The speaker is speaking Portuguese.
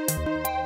Música